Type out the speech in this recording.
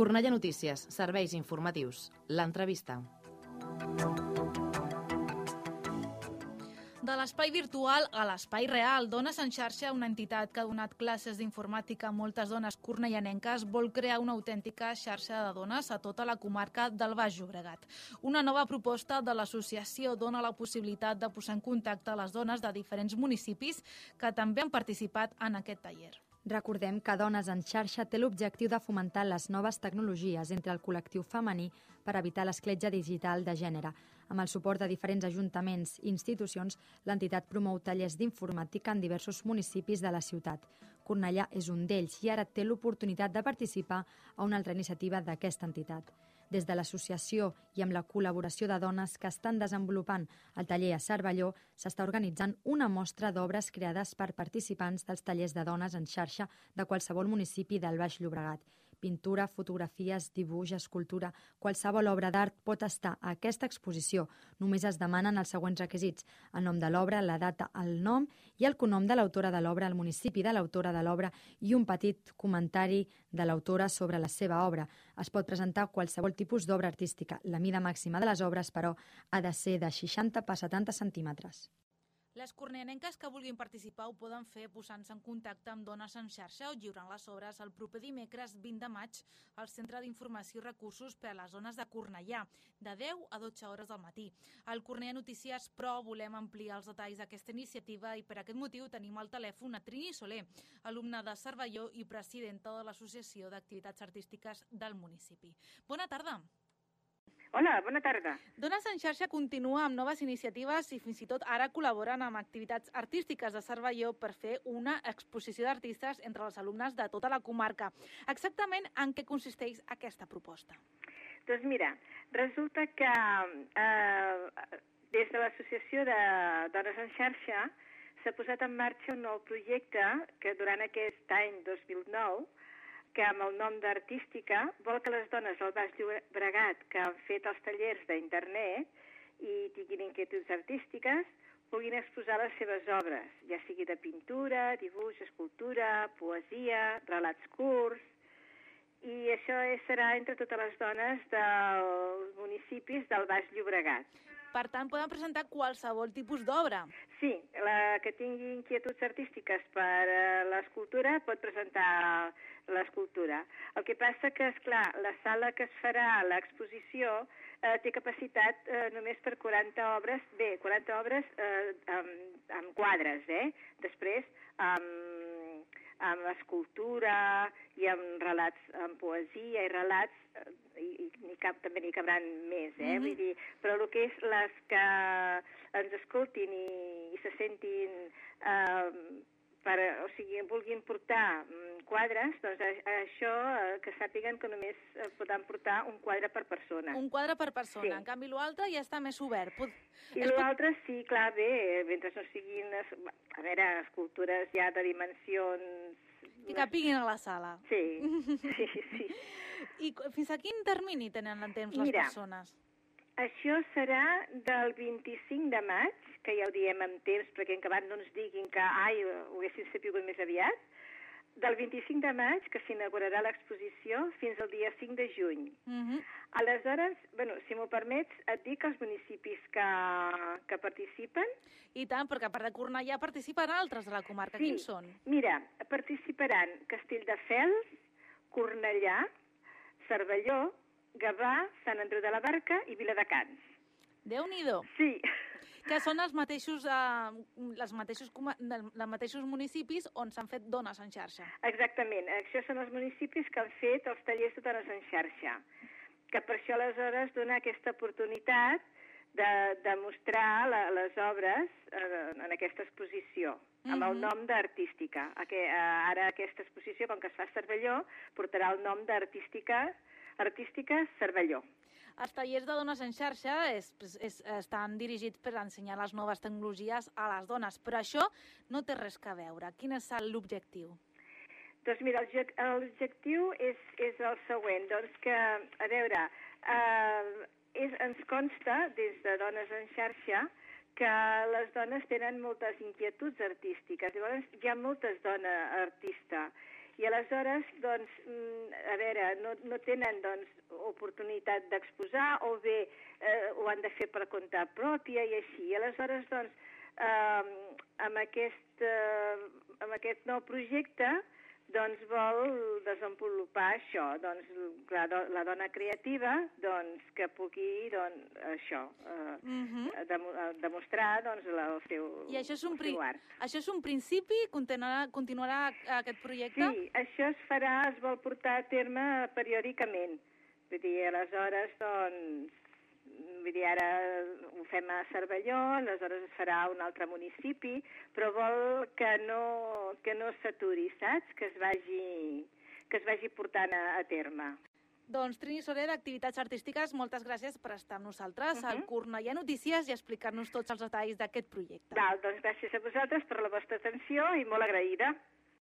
Cornellà Notícies, serveis informatius. L'entrevista. De l'espai virtual a l'espai real, Dones en xarxa, una entitat que ha donat classes d'informàtica a moltes dones cornellanenques, vol crear una autèntica xarxa de dones a tota la comarca del Baix Llobregat. Una nova proposta de l'associació dona la possibilitat de posar en contacte les dones de diferents municipis que també han participat en aquest taller. Recordem que Dones en xarxa té l'objectiu de fomentar les noves tecnologies entre el col·lectiu femení per evitar l'escletja digital de gènere. Amb el suport de diferents ajuntaments i institucions, l'entitat promou tallers d'informàtica en diversos municipis de la ciutat. Cornellà és un d'ells i ara té l'oportunitat de participar a una altra iniciativa d'aquesta entitat. Des de l'associació i amb la col·laboració de dones que estan desenvolupant el taller a Cervelló, s'està organitzant una mostra d'obres creades per participants dels tallers de dones en xarxa de qualsevol municipi del Baix Llobregat. Pintura, fotografies, dibuix, escultura... Qualsevol obra d'art pot estar a aquesta exposició. Només es demanen els següents requisits. El nom de l'obra, la data, el nom i el cognom de l'autora de l'obra, el municipi de l'autora de l'obra i un petit comentari de l'autora sobre la seva obra. Es pot presentar qualsevol tipus d'obra artística. La mida màxima de les obres, però, ha de ser de 60 per 70 centímetres. Les cornellanenques que vulguin participar ho poden fer posant-se en contacte amb Dones en xarxa o lliurant les obres el proper dimecres 20 de maig al Centre d'Informació i Recursos per a les zones de Cornellà, de 10 a 12 hores del matí. Al Cornellà Notícies, però, volem ampliar els detalls d'aquesta iniciativa i per aquest motiu tenim al telèfon a Trini Soler, alumna de Cervelló i presidenta de l'Associació d'Activitats Artístiques del municipi. Bona tarda. Hola, bona tarda. Dones en xarxa continua amb noves iniciatives i fins i tot ara col·laboren amb activitats artístiques de Cervelló per fer una exposició d'artistes entre els alumnes de tota la comarca. Exactament en què consisteix aquesta proposta? Doncs mira, resulta que eh, des de l'Associació de Dones en xarxa s'ha posat en marxa un nou projecte que durant aquest any 2009 que amb el nom d'Artística vol que les dones del Baix Llobregat que han fet els tallers d'internet i tinguin inquietuds artístiques puguin exposar les seves obres, ja sigui de pintura, dibuix, escultura, poesia, relats curts, i això serà entre totes les dones dels municipis del Baix Llobregat. Per tant, poden presentar qualsevol tipus d'obra. Sí, la que tingui inquietuds artístiques per uh, l'escultura pot presentar l'escultura. El que passa que, és clar, la sala que es farà l'exposició eh, té capacitat eh, només per 40 obres, bé, 40 obres eh, amb, amb quadres, eh? Després, amb, amb escultura i amb relats, amb poesia i relats, eh, i, i ni cap, també n'hi cabran més, eh? Mm -hmm. Vull dir, però el que és les que ens escoltin i, i se sentin eh, per, o sigui, vulguin portar mm, quadres, doncs això eh, que sàpiguen que només eh, poden portar un quadre per persona. Un quadre per persona. Sí. En canvi, l'altre ja està més obert. Pot... I l'altre, pot... sí, clar, bé, mentre no siguin, a veure, escultures ja de dimensions... I que piguin a la sala. Sí, sí, sí. I fins a quin termini tenen en temps les Mira, persones? Això serà del 25 de maig, que ja ho diem amb temps, perquè en acabat no ens diguin que ai, ho haguessin sapigut més aviat, del 25 de maig, que s'inaugurarà l'exposició, fins al dia 5 de juny. Uh -huh. Aleshores, bueno, si m'ho permets, et dic els municipis que, que participen. I tant, perquè a part de Cornellà participen altres de la comarca. Sí. Quins són? Mira, participaran Castelldefels, Cornellà, Cervelló, Gavà, Sant Andreu de la Barca i Viladecans. Déu-n'hi-do. Sí. Que són els mateixos, eh, les mateixos, els mateixos municipis on s'han fet dones en xarxa. Exactament. Això són els municipis que han fet els tallers de dones en xarxa. Que per això aleshores dona aquesta oportunitat de, de mostrar la, les obres eh, en aquesta exposició, amb mm -hmm. el nom d'Artística. Eh, ara aquesta exposició, com que es fa a Cervelló, portarà el nom d'Artística Artística Cervelló. Els tallers de dones en xarxa és, és, estan dirigits per ensenyar les noves tecnologies a les dones, però això no té res que veure. Quin és l'objectiu? Doncs mira, l'objectiu és, és el següent, doncs que, a veure, eh, és, ens consta des de Dones en xarxa que les dones tenen moltes inquietuds artístiques. Llavors, hi ha moltes dones artistes I aleshores, doncs, mm, a veure, no, no tenen doncs, oportunitat d'exposar o bé eh, ho han de fer per compte pròpia i així. I aleshores, doncs, eh, amb, aquest, eh, amb aquest nou projecte, doncs vol desenvolupar això, doncs la, do, la dona creativa doncs, que pugui doncs, això, eh, Mm -hmm. dem, demostrar doncs, la, el seu, I això és, un el seu art. això és un principi? Continuarà, continuarà aquest projecte? Sí, això es farà, es vol portar a terme periòdicament. Vull dir, aleshores, doncs, vull dir, ara ho fem a Cervelló, aleshores es farà un altre municipi, però vol que no, que no s'aturi, saps? Que es vagi, que es vagi portant a, a terme. Doncs Trini Soler, d'Activitats Artístiques, moltes gràcies per estar amb nosaltres Mhm. al Cornellà Notícies i explicar-nos tots els detalls d'aquest projecte. Val, doncs gràcies a vosaltres per la vostra atenció i molt agraïda.